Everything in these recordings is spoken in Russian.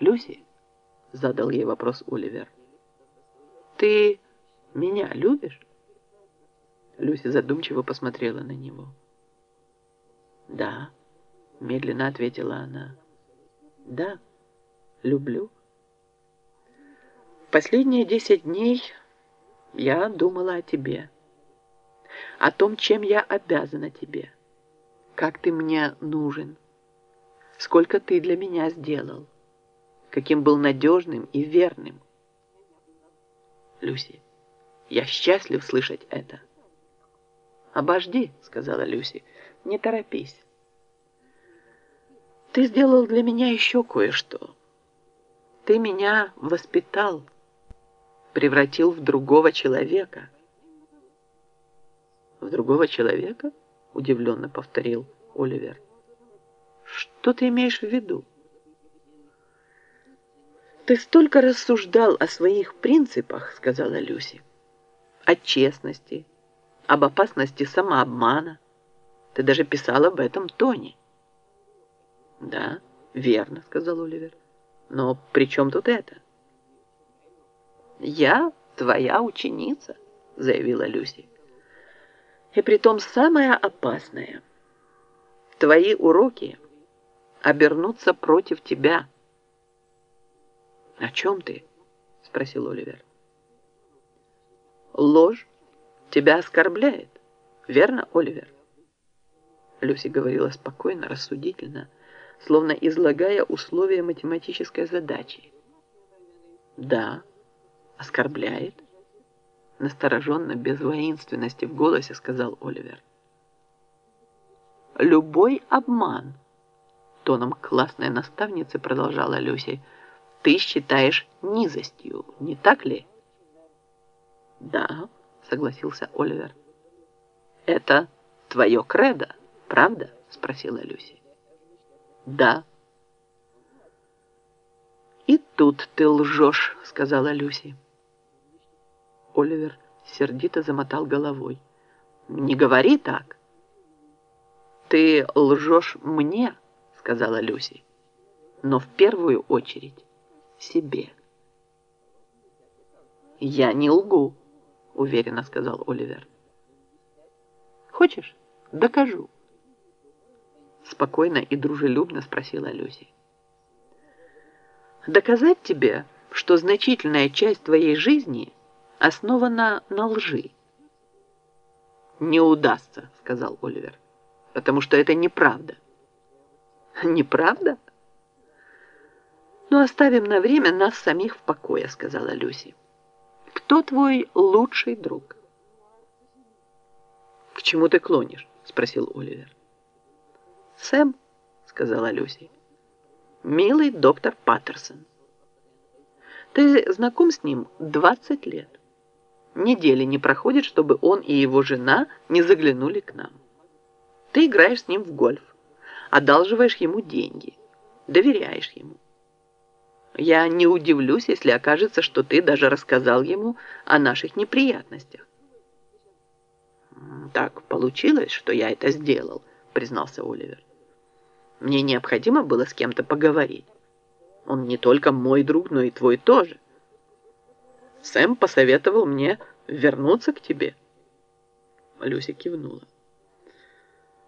«Люси?» — задал ей вопрос Оливер. «Ты меня любишь?» Люси задумчиво посмотрела на него. «Да», — медленно ответила она. «Да, люблю». Последние десять дней я думала о тебе, о том, чем я обязана тебе, как ты мне нужен, сколько ты для меня сделал, каким был надежным и верным. Люси, я счастлив слышать это. «Обожди», — сказала Люси, — «не торопись. Ты сделал для меня еще кое-что. Ты меня воспитал» превратил в другого человека. «В другого человека?» – удивленно повторил Оливер. «Что ты имеешь в виду?» «Ты столько рассуждал о своих принципах», – сказала Люси. «О честности, об опасности самообмана. Ты даже писал об этом Тони». «Да, верно», – сказал Оливер. «Но при чем тут это?» «Я твоя ученица», — заявила Люси. «И притом самое опасное. Твои уроки обернутся против тебя». «О чем ты?» — спросил Оливер. «Ложь тебя оскорбляет, верно, Оливер?» Люси говорила спокойно, рассудительно, словно излагая условия математической задачи. «Да» оскорбляет?» Настороженно, без воинственности в голосе сказал Оливер. «Любой обман», тоном классной наставницы продолжала Люси, «ты считаешь низостью, не так ли?» «Да», согласился Оливер. «Это твое кредо, правда?» спросила Люси. «Да». «И тут ты лжешь», — сказала Люси. Оливер сердито замотал головой. «Не говори так!» «Ты лжешь мне», — сказала Люси, «но в первую очередь себе». «Я не лгу», — уверенно сказал Оливер. «Хочешь, докажу?» Спокойно и дружелюбно спросила Люси. «Доказать тебе, что значительная часть твоей жизни — основана на лжи. «Не удастся», — сказал Оливер, — «потому что это неправда». «Неправда?» «Ну, оставим на время нас самих в покое», — сказала Люси. «Кто твой лучший друг?» «К чему ты клонишь?» — спросил Оливер. «Сэм», — сказала Люси, — «милый доктор Паттерсон. Ты знаком с ним 20 лет недели не проходит, чтобы он и его жена не заглянули к нам. Ты играешь с ним в гольф, одалживаешь ему деньги, доверяешь ему. Я не удивлюсь, если окажется, что ты даже рассказал ему о наших неприятностях. Так получилось, что я это сделал, признался Оливер. Мне необходимо было с кем-то поговорить. Он не только мой друг, но и твой тоже. Сэм посоветовал мне вернуться к тебе. Люся кивнула.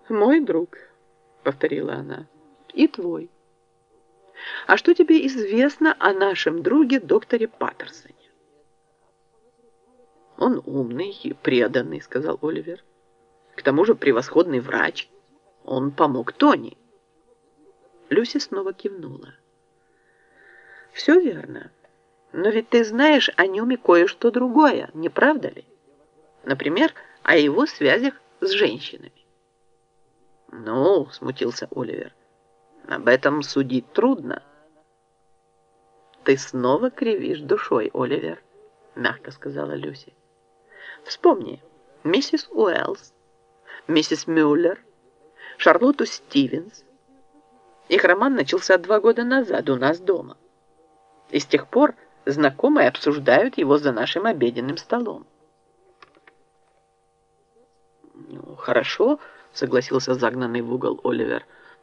«Мой друг», — повторила она, — «и твой. А что тебе известно о нашем друге докторе Паттерсоне?» «Он умный и преданный», — сказал Оливер. «К тому же превосходный врач. Он помог Тони». Люся снова кивнула. «Все верно». Но ведь ты знаешь о нем и кое-что другое, не правда ли? Например, о его связях с женщинами. Ну, смутился Оливер, об этом судить трудно. Ты снова кривишь душой, Оливер, мягко сказала Люси. Вспомни, миссис Уэллс, миссис Мюллер, Шарлотту Стивенс. Их роман начался два года назад у нас дома. И с тех пор знакомые обсуждают его за нашим обеденным столом. «Ну, хорошо», — согласился загнанный в угол Оливер, —